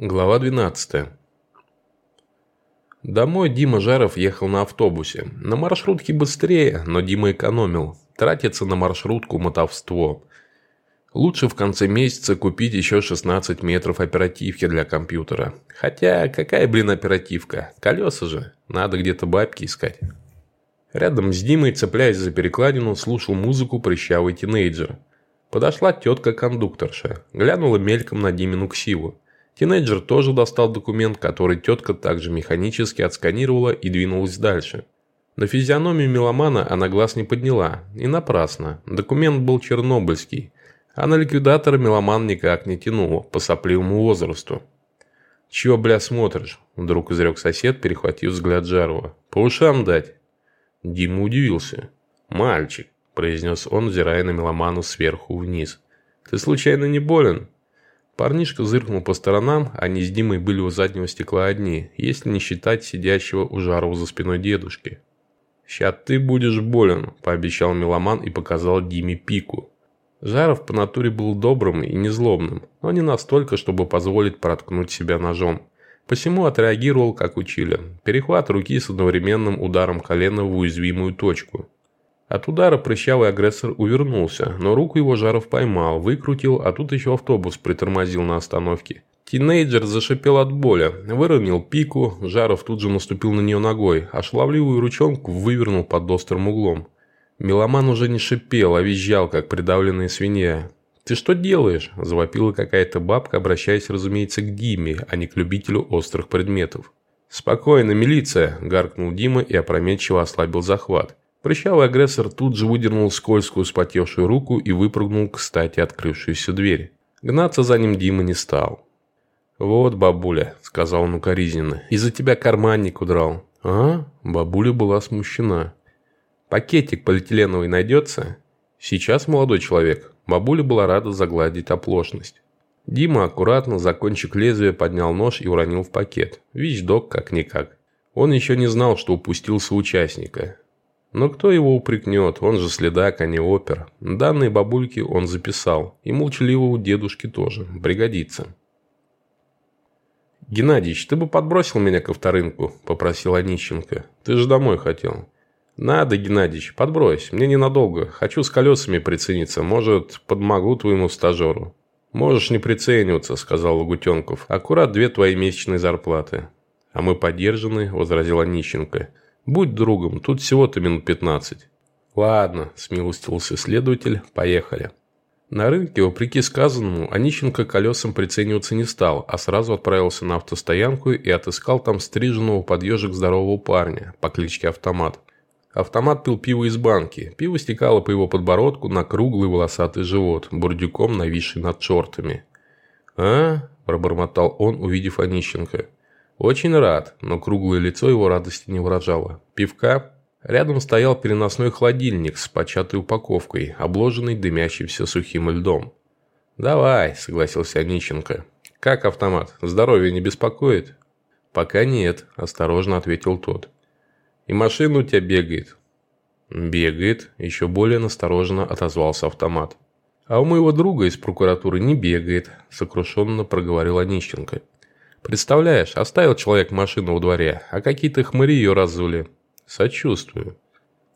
Глава 12. Домой Дима Жаров ехал на автобусе. На маршрутке быстрее, но Дима экономил. Тратится на маршрутку мотовство. Лучше в конце месяца купить еще 16 метров оперативки для компьютера. Хотя, какая, блин, оперативка? Колеса же. Надо где-то бабки искать. Рядом с Димой, цепляясь за перекладину, слушал музыку прыщавый тинейджер. Подошла тетка-кондукторша. Глянула мельком на Димину ксиву. Тинейджер тоже достал документ, который тетка также механически отсканировала и двинулась дальше. На физиономию меломана она глаз не подняла. И напрасно. Документ был чернобыльский. А на ликвидатора меломан никак не тянул, по сопливому возрасту. «Чего, бля, смотришь?» – вдруг изрек сосед, перехватив взгляд Жарова. «По ушам дать?» Дима удивился. «Мальчик», – произнес он, взирая на меломану сверху вниз. «Ты случайно не болен?» Парнишка зыркнул по сторонам, они с Димой были у заднего стекла одни, если не считать сидящего у Жарова за спиной дедушки. «Ща ты будешь болен», – пообещал меломан и показал Диме пику. Жаров по натуре был добрым и незлобным, но не настолько, чтобы позволить проткнуть себя ножом. Посему отреагировал, как учили. Перехват руки с одновременным ударом колена в уязвимую точку. От удара прыщавый агрессор увернулся, но руку его Жаров поймал, выкрутил, а тут еще автобус притормозил на остановке. Тинейджер зашипел от боли, выровнял пику, Жаров тут же наступил на нее ногой, а шлавливую ручонку вывернул под острым углом. Меломан уже не шипел, а визжал, как придавленная свинья. «Ты что делаешь?» – завопила какая-то бабка, обращаясь, разумеется, к Диме, а не к любителю острых предметов. «Спокойно, милиция!» – гаркнул Дима и опрометчиво ослабил захват. Прыщавый агрессор тут же выдернул скользкую спотевшую руку и выпрыгнул, кстати, открывшуюся дверь. Гнаться за ним Дима не стал. «Вот, бабуля», — сказал он укоризненно, — «из-за тебя карманник удрал». «А?» — бабуля была смущена. «Пакетик полиэтиленовый найдется?» «Сейчас, молодой человек». Бабуля была рада загладить оплошность. Дима аккуратно за кончик лезвия поднял нож и уронил в пакет. Вещдок как-никак. Он еще не знал, что упустил соучастника. Но кто его упрекнет, он же следак, а не опер. Данные бабульки он записал, и молчаливого дедушки тоже, пригодится. «Геннадьевич, ты бы подбросил меня ко вторынку», – попросил Онищенко. «Ты же домой хотел». «Надо, Геннадьевич, подбрось, мне ненадолго. Хочу с колесами прицениться, может, подмогу твоему стажеру». «Можешь не прицениваться», – сказал Лагутенков. «Аккурат две твои месячные зарплаты». «А мы поддержаны», – возразил Онищенко. Будь другом, тут всего-то минут пятнадцать. Ладно, смилостился следователь, поехали. На рынке, вопреки сказанному, Онищенко колесам прицениваться не стал, а сразу отправился на автостоянку и отыскал там стриженного под ежик здорового парня по кличке Автомат. Автомат пил пиво из банки. Пиво стекало по его подбородку на круглый волосатый живот, бурдюком нависший над шортами. «А?» – пробормотал он, увидев Онищенко. Очень рад, но круглое лицо его радости не выражало. Пивка? Рядом стоял переносной холодильник с початой упаковкой, обложенный дымящимся сухим льдом. «Давай», – согласился Онищенко. «Как автомат? Здоровье не беспокоит?» «Пока нет», – осторожно ответил тот. «И машина у тебя бегает?» «Бегает», – еще более настороженно отозвался автомат. «А у моего друга из прокуратуры не бегает», – сокрушенно проговорил Онищенко. Представляешь, оставил человек машину у дворе, а какие-то хмыри ее разули. Сочувствую.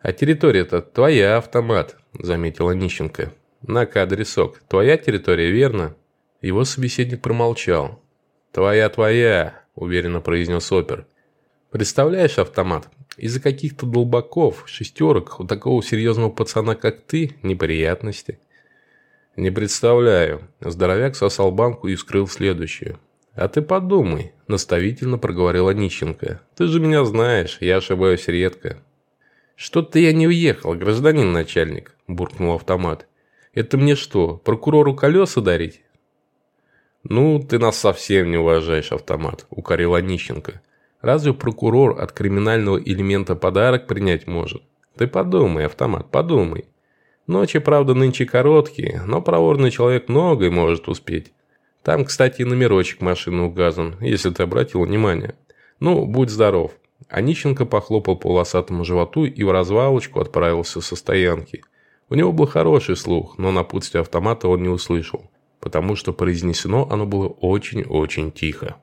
А территория-то твоя, автомат, заметила Нищенко. На-ка адресок. Твоя территория, верно? Его собеседник промолчал. Твоя, твоя, уверенно произнес опер. Представляешь, автомат, из-за каких-то долбаков, шестерок, у такого серьезного пацана, как ты, неприятности. Не представляю. Здоровяк сосал банку и вскрыл следующую. «А ты подумай», – наставительно проговорила Нищенко. «Ты же меня знаешь, я ошибаюсь редко». «Что-то я не уехал, гражданин начальник», – буркнул автомат. «Это мне что, прокурору колеса дарить?» «Ну, ты нас совсем не уважаешь, автомат», – укорила Нищенко. «Разве прокурор от криминального элемента подарок принять может? Ты подумай, автомат, подумай. Ночи, правда, нынче короткие, но проворный человек многое может успеть. Там, кстати, и номерочек машины указан, если ты обратил внимание. Ну, будь здоров. Онищенко похлопал по волосатому животу и в развалочку отправился со стоянки. У него был хороший слух, но напутствие автомата он не услышал. потому что произнесено оно было очень-очень тихо.